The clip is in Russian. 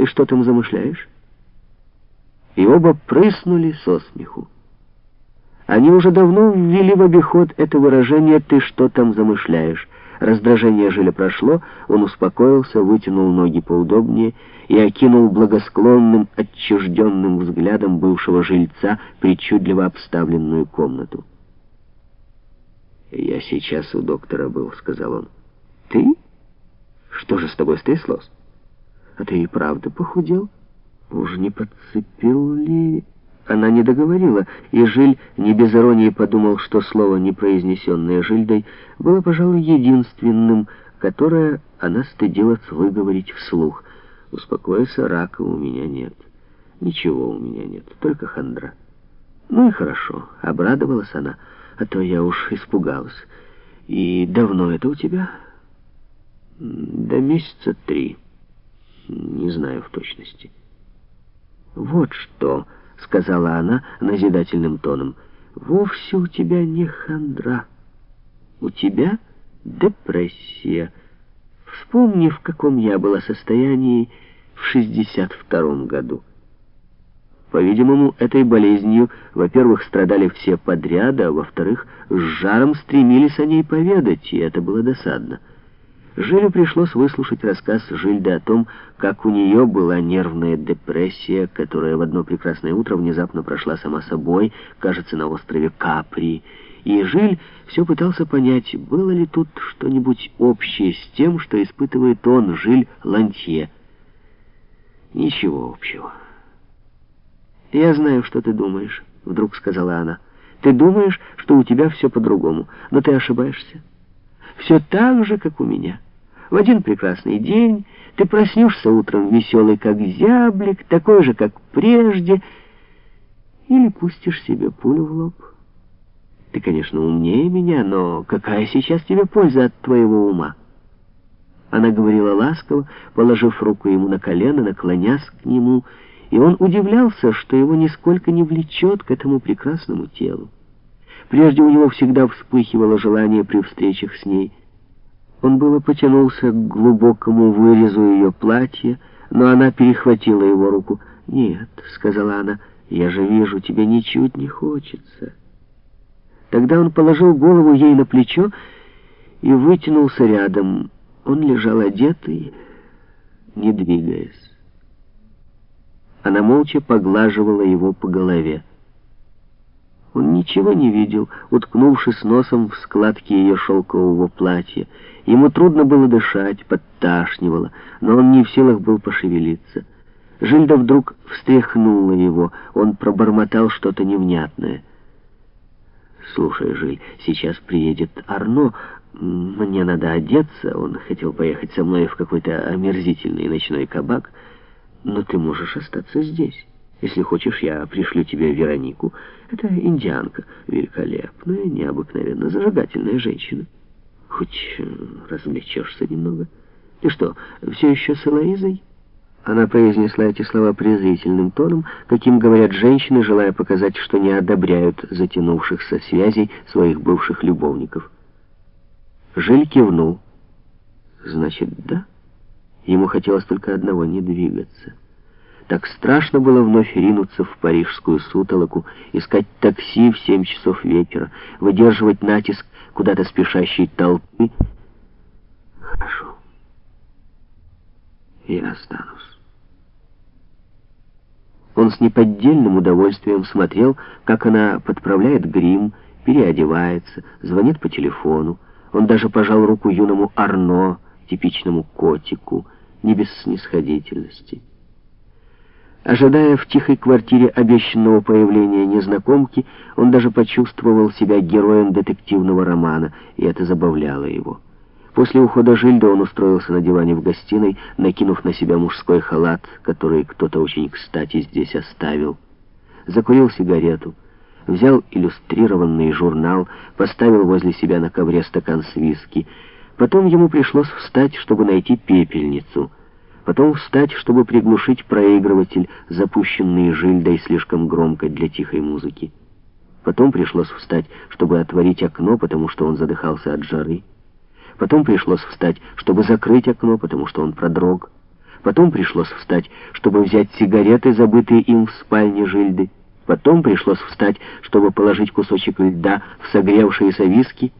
Ты что там замышляешь?» И оба прыснули со смеху. Они уже давно ввели в обиход это выражение «ты что там замышляешь». Раздражение Жиля прошло, он успокоился, вытянул ноги поудобнее и окинул благосклонным, отчужденным взглядом бывшего жильца причудливо обставленную комнату. «Я сейчас у доктора был», — сказал он. «Ты? Что же с тобой стряслось? А ты и правда похудел? Уж не подцепил ли...» Она не договорила, и Жиль не без иронии подумал, что слово, не произнесенное Жильдой, было, пожалуй, единственным, которое она стыдилась выговорить вслух. «Успокойся, рака у меня нет. Ничего у меня нет, только хандра». «Ну и хорошо», — обрадовалась она, а то я уж испугалась. «И давно это у тебя?» «Да месяца три. Не знаю в точности». «Вот что...» — сказала она назидательным тоном, — «вовсе у тебя не хандра. У тебя депрессия. Вспомни, в каком я была состоянии в шестьдесят втором году». По-видимому, этой болезнью, во-первых, страдали все подряд, а во-вторых, с жаром стремились о ней поведать, и это было досадно. Жилю пришлось выслушать рассказ Жильды о том, как у нее была нервная депрессия, которая в одно прекрасное утро внезапно прошла сама собой, кажется, на острове Капри. И Жиль все пытался понять, было ли тут что-нибудь общее с тем, что испытывает он, Жиль Лантье. Ничего общего. «Я знаю, что ты думаешь», — вдруг сказала она. «Ты думаешь, что у тебя все по-другому, но ты ошибаешься. Все так же, как у меня». В один прекрасный день ты проснешься утром веселый, как зяблик, такой же, как прежде, или пустишь себе пулю в лоб. Ты, конечно, умнее меня, но какая сейчас тебе польза от твоего ума? Она говорила ласково, положив руку ему на колено, наклонясь к нему, и он удивлялся, что его нисколько не влечет к этому прекрасному телу. Прежде у него всегда вспыхивало желание при встречах с ней — он было потянулся к глубокому вырезу ее платья, но она перехватила его руку. «Нет», — сказала она, — «я же вижу, тебе ничуть не хочется». Тогда он положил голову ей на плечо и вытянулся рядом. Он лежал одетый, не двигаясь. Она молча поглаживала его по голове. Он ничего не видел, уткнувшись носом в складки ее шелкового платья. Ему трудно было дышать, подташнивало, но он не в силах был пошевелиться. Жильда вдруг встряхнула его, он пробормотал что-то невнятное. «Слушай, Жиль, сейчас приедет Арно, мне надо одеться, он хотел поехать со мной в какой-то омерзительный ночной кабак, но ты можешь остаться здесь». Если хочешь, я пришлю тебе Веронику. Это индианка, великолепная, необыкновенно зажигательная женщина. Хоть э, развлечешься немного. Ты что, все еще с Элоизой?» Она произнесла эти слова презрительным тоном, каким говорят женщины, желая показать, что не одобряют затянувшихся связей своих бывших любовников. Жиль кивнул. «Значит, да?» Ему хотелось только одного — не двигаться. Так страшно было вновь ринуться в парижскую сутолоку, искать такси в семь часов вечера, выдерживать натиск куда-то спешащей толпы. Хорошо. Я останусь. Он с неподдельным удовольствием смотрел, как она подправляет грим, переодевается, звонит по телефону. Он даже пожал руку юному Арно, типичному котику, не без снисходительности. Ожидая в тихой квартире обещанного появления незнакомки, он даже почувствовал себя героем детективного романа, и это забавляло его. После ухода Жильда он устроился на диване в гостиной, накинув на себя мужской халат, который кто-то очень кстати здесь оставил. Закурил сигарету, взял иллюстрированный журнал, поставил возле себя на ковре стакан с виски. Потом ему пришлось встать, чтобы найти пепельницу — потом встать, чтобы приглушить проигрыватель, запущенный Жильдой слишком громко для тихой музыки. Потом пришлось встать, чтобы отворить окно, потому что он задыхался от жары. Потом пришлось встать, чтобы закрыть окно, потому что он продрог. Потом пришлось встать, чтобы взять сигареты, забытые им в спальне Жильды. Потом пришлось встать, чтобы положить кусочек льда в согревшиеся виски,